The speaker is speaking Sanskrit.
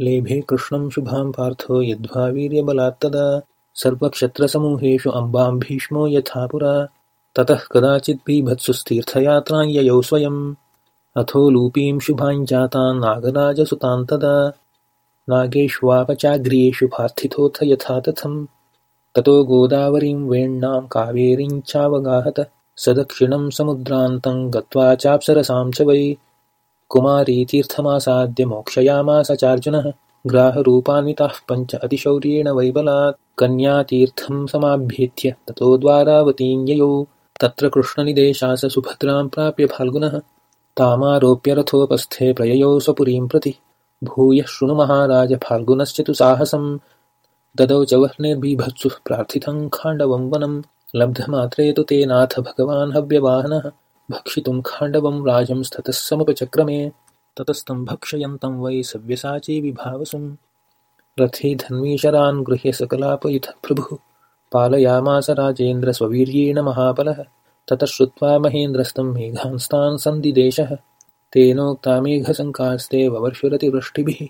लेभे कृष्णं शुभां पार्थो यद्वा वीर्यबलात्तदा सर्वक्षत्रसमूहेषु अम्बां भीष्मो यथा पुरा। ततः कदाचित् बीभत्सुस्तीर्थयात्रां ययौ स्वयम् अथो लूपीं शुभां जातान् नागराजसुतान् तदा। नागेष्वापचाग्र्येषु पार्थितोऽथ यथा तथम् ततो गोदावरीं वेण्णां कावेरीञ्चावगाहत स दक्षिणं समुद्रान्तं गत्वा चाप्सरसां च वै कुमारीतीर्थमासाद्य मोक्षयामास चार्जुनः ग्राहरूपान्विताः पञ्च अतिशौर्येण वै बलात् कन्यातीर्थं समाभ्येत्य ततो द्वारावतीं ययौ तत्र कृष्णनिदेशास सुभद्रां प्राप्य फाल्गुनः। तामारोप्य रथोपस्थे प्रययौ स्वपुरीं प्रति। भूयः शृणु महाराज फाल्गुनश्च तु साहसं ददौ च वह्निर्बिभत्सुः प्रार्थितं खाण्डवं वनं। लब्धमात्रे तु तेनाथ भगवान् हव्यवाहनः भक्षितुं खाण्डवं राजंस्ततः समुपचक्रमे ततस्तं भक्षयन्तं वै सव्यसाची विभावसुं। रथे धन्वीशरान् गृह्य सकलापयुतः प्रभुः पालयामास राजेन्द्रस्ववीर्येण महाबलः ततः श्रुत्वा महेन्द्रस्तं मेघांस्तान् सन्दिदेशः तेनोक्ता मेघसङ्कास्ते ववर्षुरतिवृष्टिभिः